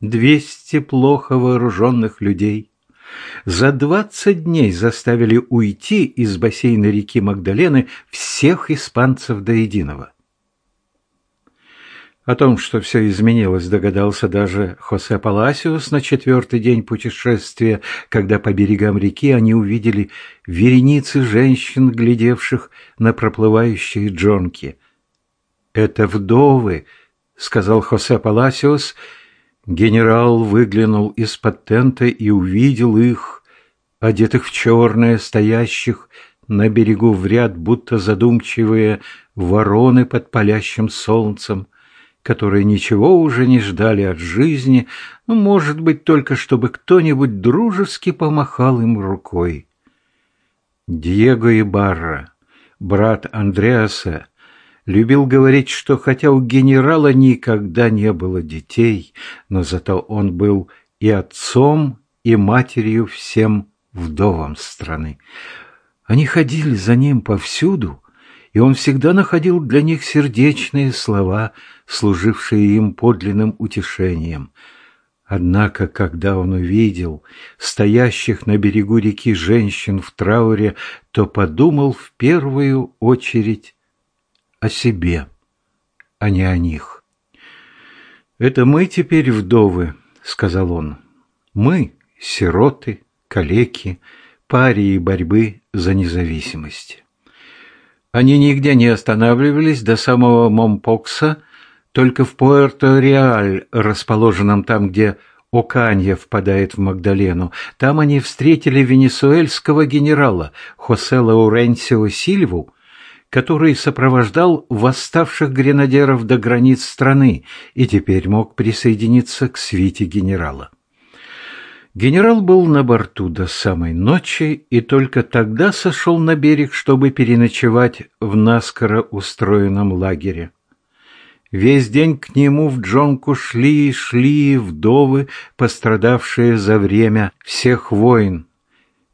двести плохо вооруженных людей за двадцать дней заставили уйти из бассейна реки Магдалены всех испанцев до единого. О том, что все изменилось, догадался даже Хосе Паласиус на четвертый день путешествия, когда по берегам реки они увидели вереницы женщин, глядевших на проплывающие джонки. «Это вдовы», — сказал Хосе Паласиус, — Генерал выглянул из-под тента и увидел их, одетых в черное, стоящих на берегу в ряд, будто задумчивые вороны под палящим солнцем, которые ничего уже не ждали от жизни, ну, может быть, только чтобы кто-нибудь дружески помахал им рукой. Диего Ибарра, брат Андреаса, любил говорить, что хотя у генерала никогда не было детей, но зато он был и отцом, и матерью всем вдовам страны. Они ходили за ним повсюду, и он всегда находил для них сердечные слова, служившие им подлинным утешением. Однако, когда он увидел стоящих на берегу реки женщин в трауре, то подумал в первую очередь о себе, а не о них. «Это мы теперь вдовы», — сказал он. «Мы — сироты, калеки, парии борьбы за независимость». Они нигде не останавливались до самого Момпокса, только в Пуэрто-Реаль, расположенном там, где Оканья впадает в Магдалену. Там они встретили венесуэльского генерала Хосе Лауренсио Сильву, который сопровождал восставших гренадеров до границ страны и теперь мог присоединиться к свите генерала. Генерал был на борту до самой ночи и только тогда сошел на берег, чтобы переночевать в наскоро устроенном лагере. Весь день к нему в джонку шли и шли вдовы, пострадавшие за время всех войн,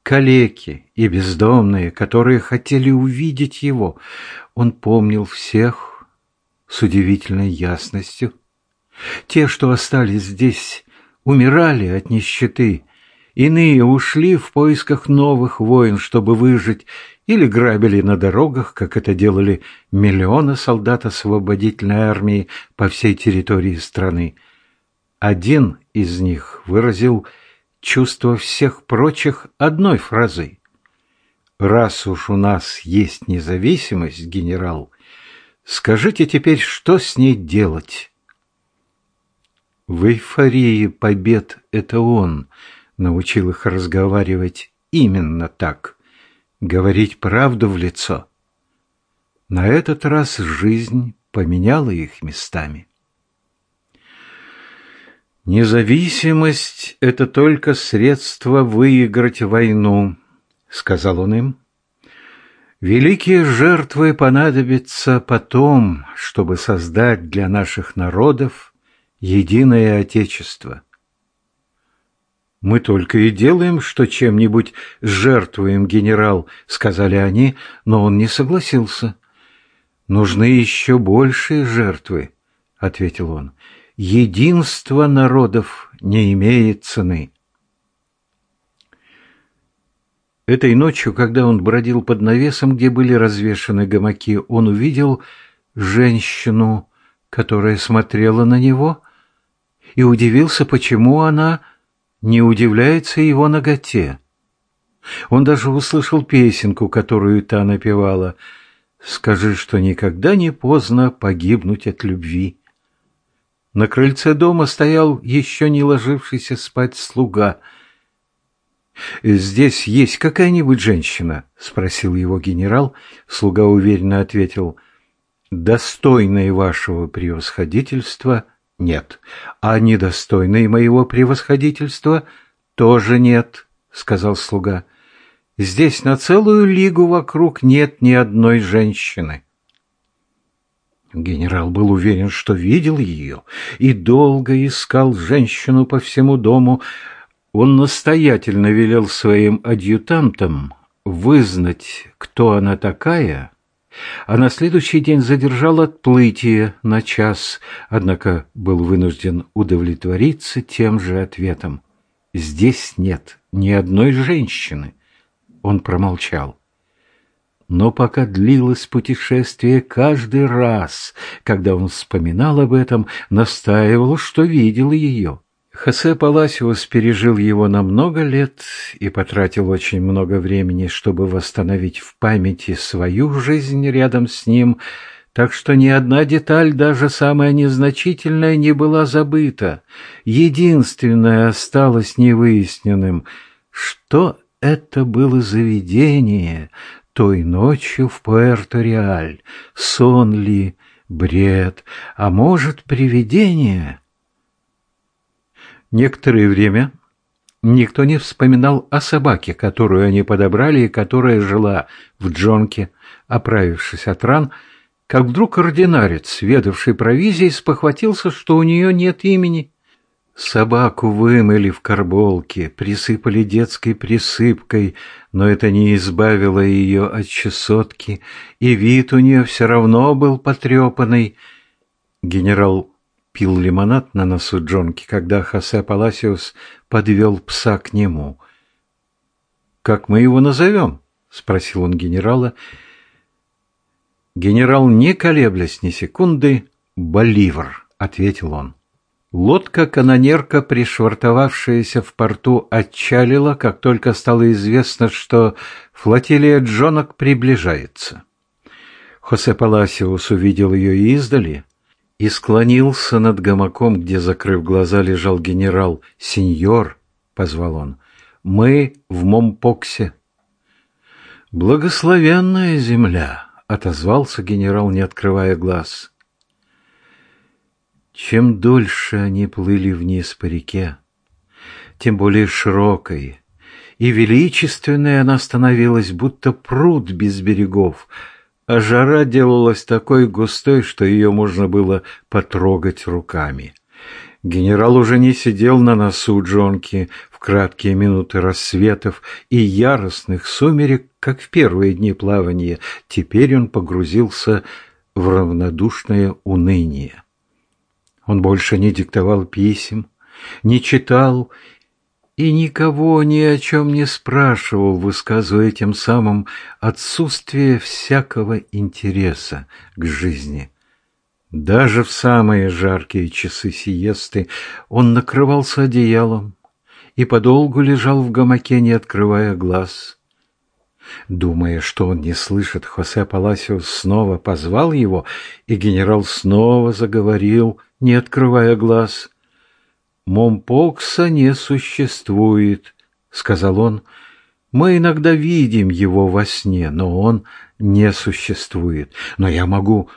калеки и бездомные, которые хотели увидеть его. Он помнил всех с удивительной ясностью. Те, что остались здесь, умирали от нищеты, иные ушли в поисках новых войн, чтобы выжить, или грабили на дорогах, как это делали миллионы солдат освободительной армии по всей территории страны. Один из них выразил чувство всех прочих одной фразой. «Раз уж у нас есть независимость, генерал, скажите теперь, что с ней делать?» В эйфории побед это он научил их разговаривать именно так, говорить правду в лицо. На этот раз жизнь поменяла их местами. «Независимость — это только средство выиграть войну», — сказал он им. «Великие жертвы понадобятся потом, чтобы создать для наших народов единое Отечество». «Мы только и делаем, что чем-нибудь жертвуем, генерал», — сказали они, но он не согласился. «Нужны еще большие жертвы», — ответил он единство народов не имеет цены. Этой ночью, когда он бродил под навесом, где были развешаны гамаки, он увидел женщину, которая смотрела на него, и удивился, почему она не удивляется его ноготе. Он даже услышал песенку, которую та напевала «Скажи, что никогда не поздно погибнуть от любви». На крыльце дома стоял еще не ложившийся спать слуга. «Здесь есть какая-нибудь женщина?» — спросил его генерал. Слуга уверенно ответил. «Достойной вашего превосходительства нет, а недостойной моего превосходительства тоже нет», — сказал слуга. «Здесь на целую лигу вокруг нет ни одной женщины». Генерал был уверен, что видел ее, и долго искал женщину по всему дому. Он настоятельно велел своим адъютантам вызнать, кто она такая, а на следующий день задержал отплытие на час, однако был вынужден удовлетвориться тем же ответом. «Здесь нет ни одной женщины». Он промолчал. Но пока длилось путешествие, каждый раз, когда он вспоминал об этом, настаивал, что видел ее. Хосе Паласиос пережил его на много лет и потратил очень много времени, чтобы восстановить в памяти свою жизнь рядом с ним, так что ни одна деталь, даже самая незначительная, не была забыта. Единственное осталось невыясненным, что это было заведение той ночью в Пуэрто-Реаль, сон ли, бред, а может, привидение — Некоторое время никто не вспоминал о собаке, которую они подобрали и которая жила в джонке, оправившись от ран, как вдруг ординарец, ведавший провизией, спохватился, что у нее нет имени. Собаку вымыли в карболке, присыпали детской присыпкой, но это не избавило ее от чесотки, и вид у нее все равно был потрепанный. Генерал пил лимонад на носу Джонки, когда Хосе Паласиус подвел пса к нему. «Как мы его назовем?» — спросил он генерала. Генерал, не колеблясь ни секунды, «Боливар», — ответил он. Лодка-канонерка, пришвартовавшаяся в порту, отчалила, как только стало известно, что флотилия джонок приближается. Хосе Паласиус увидел ее издали — и склонился над гамаком, где, закрыв глаза, лежал генерал. «Сеньор», — позвал он, — «мы в Момпоксе». «Благословенная земля», — отозвался генерал, не открывая глаз. Чем дольше они плыли вниз по реке, тем более широкой и величественной она становилась, будто пруд без берегов — а жара делалась такой густой, что ее можно было потрогать руками. Генерал уже не сидел на носу Джонки в краткие минуты рассветов и яростных сумерек, как в первые дни плавания. Теперь он погрузился в равнодушное уныние. Он больше не диктовал писем, не читал и никого ни о чем не спрашивал, высказывая тем самым отсутствие всякого интереса к жизни. Даже в самые жаркие часы сиесты он накрывался одеялом и подолгу лежал в гамаке, не открывая глаз. Думая, что он не слышит, Хосе Паласиос снова позвал его, и генерал снова заговорил, не открывая глаз — «Момпокса не существует», — сказал он. «Мы иногда видим его во сне, но он не существует. Но я могу,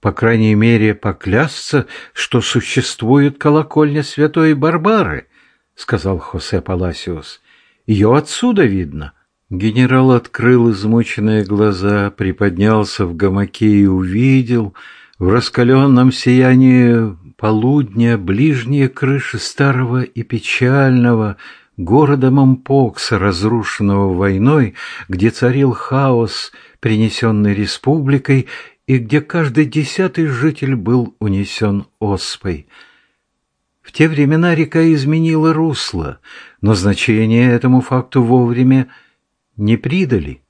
по крайней мере, поклясться, что существует колокольня святой Барбары», — сказал Хосе Паласиус. «Ее отсюда видно». Генерал открыл измученные глаза, приподнялся в гамаке и увидел в раскаленном сиянии полудня ближние крыши старого и печального города Мампокса, разрушенного войной, где царил хаос, принесенный республикой, и где каждый десятый житель был унесен оспой. В те времена река изменила русло, но значение этому факту вовремя не придали.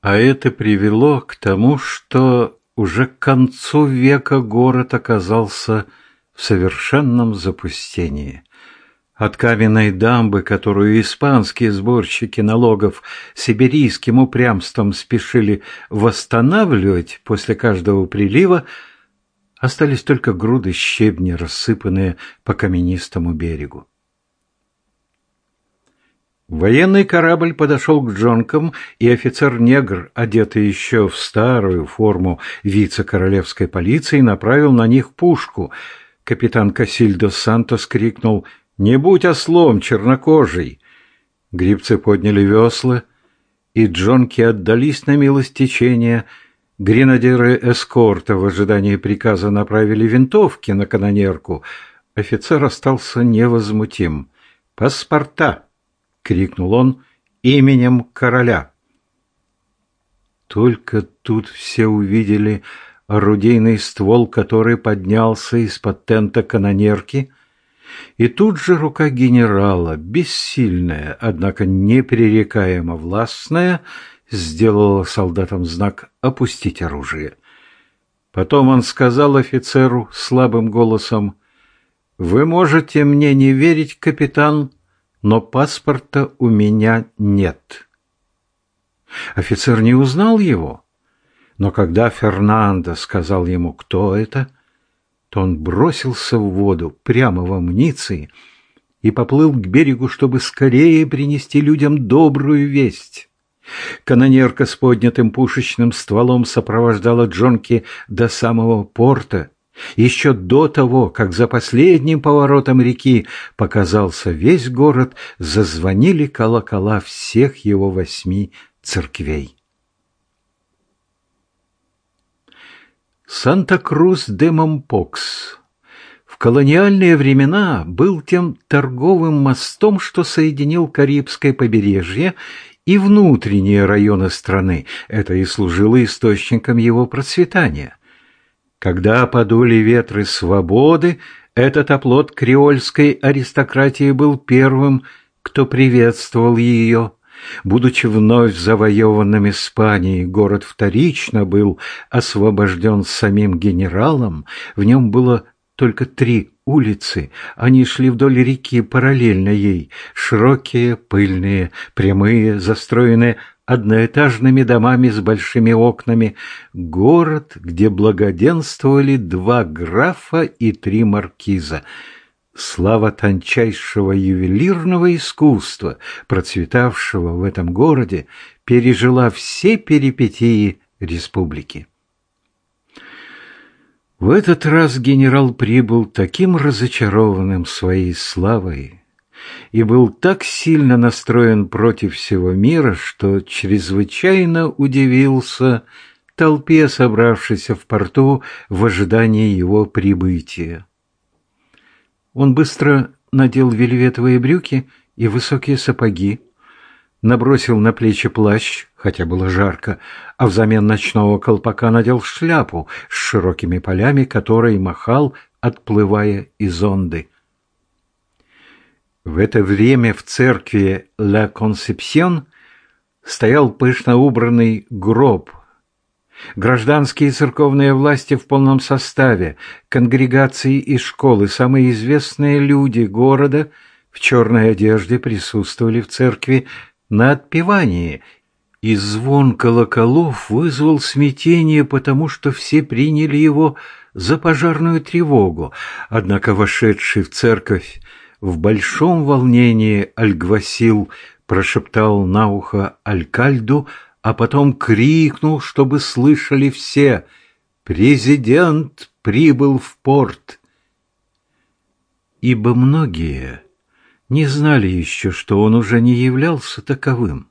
А это привело к тому, что уже к концу века город оказался в совершенном запустении. От каменной дамбы, которую испанские сборщики налогов сибирийским упрямством спешили восстанавливать после каждого прилива, остались только груды щебня, рассыпанные по каменистому берегу. Военный корабль подошел к джонкам, и офицер-негр, одетый еще в старую форму вице-королевской полиции, направил на них пушку — Капитан Касильдо Сантос крикнул «Не будь ослом, чернокожий!» Грибцы подняли весла, и джонки отдались на милость течения. Гренадеры эскорта в ожидании приказа направили винтовки на канонерку. Офицер остался невозмутим. «Паспорта!» — крикнул он именем короля. Только тут все увидели орудийный ствол, который поднялся из-под тента канонерки, и тут же рука генерала, бессильная, однако непререкаемо властная, сделала солдатам знак «опустить оружие». Потом он сказал офицеру слабым голосом, «Вы можете мне не верить, капитан, но паспорта у меня нет». Офицер не узнал его, но когда Фернандо сказал ему, кто это, то он бросился в воду прямо в амуниции и поплыл к берегу, чтобы скорее принести людям добрую весть. Канонерка с поднятым пушечным стволом сопровождала Джонки до самого порта. Еще до того, как за последним поворотом реки показался весь город, зазвонили колокола всех его восьми церквей. Санта-Крус де Мампокс в колониальные времена был тем торговым мостом, что соединил Карибское побережье и внутренние районы страны. Это и служило источником его процветания. Когда подули ветры свободы, этот оплот креольской аристократии был первым, кто приветствовал ее. Будучи вновь завоеванным Испанией, город вторично был освобожден самим генералом, в нем было только три улицы, они шли вдоль реки параллельно ей, широкие, пыльные, прямые, застроенные одноэтажными домами с большими окнами, город, где благоденствовали два графа и три маркиза — Слава тончайшего ювелирного искусства, процветавшего в этом городе, пережила все перипетии республики. В этот раз генерал прибыл таким разочарованным своей славой и был так сильно настроен против всего мира, что чрезвычайно удивился толпе, собравшейся в порту в ожидании его прибытия. Он быстро надел вельветовые брюки и высокие сапоги, набросил на плечи плащ, хотя было жарко, а взамен ночного колпака надел шляпу с широкими полями, которой махал, отплывая из Онды. В это время в церкви Ла Консепсьон стоял пышно убранный гроб Гражданские и церковные власти в полном составе, конгрегации и школы, самые известные люди города в черной одежде присутствовали в церкви на отпевании, и звон колоколов вызвал смятение, потому что все приняли его за пожарную тревогу. Однако вошедший в церковь в большом волнении Альгвасил прошептал на ухо Алькальду – а потом крикнул, чтобы слышали все «Президент прибыл в порт!» Ибо многие не знали еще, что он уже не являлся таковым.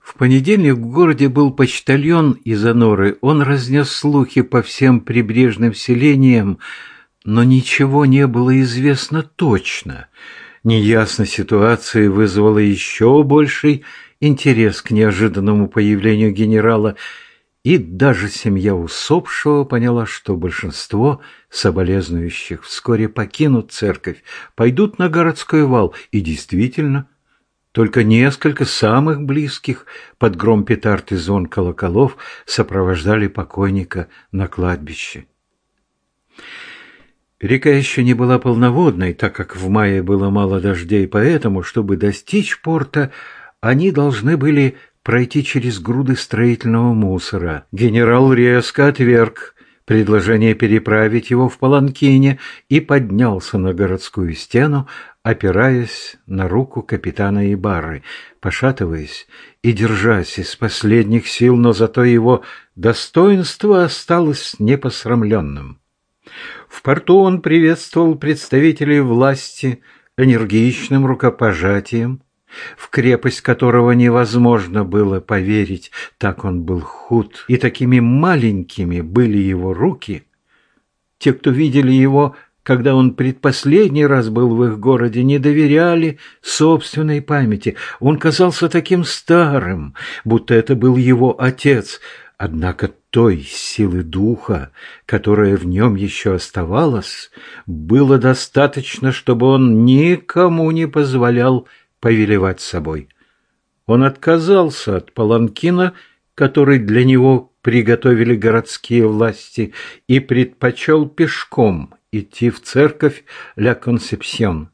В понедельник в городе был почтальон из Аноры. Он разнес слухи по всем прибрежным селениям, но ничего не было известно точно. Неясность ситуации вызвала еще больший интерес к неожиданному появлению генерала, и даже семья усопшего поняла, что большинство соболезнующих вскоре покинут церковь, пойдут на городской вал, и действительно, только несколько самых близких под гром петард и звон колоколов сопровождали покойника на кладбище. Река еще не была полноводной, так как в мае было мало дождей, поэтому, чтобы достичь порта, они должны были пройти через груды строительного мусора. Генерал резко отверг предложение переправить его в Паланкине и поднялся на городскую стену, опираясь на руку капитана Ибары, пошатываясь и держась из последних сил, но зато его достоинство осталось непосрамленным. В порту он приветствовал представителей власти энергичным рукопожатием, в крепость которого невозможно было поверить, так он был худ, и такими маленькими были его руки. Те, кто видели его, когда он предпоследний раз был в их городе, не доверяли собственной памяти. Он казался таким старым, будто это был его отец. Однако той силы духа, которая в нем еще оставалась, было достаточно, чтобы он никому не позволял повелевать собой. Он отказался от паланкина, который для него приготовили городские власти, и предпочел пешком идти в церковь Ля Консепсьон.